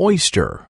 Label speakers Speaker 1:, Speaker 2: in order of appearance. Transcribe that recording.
Speaker 1: oyster.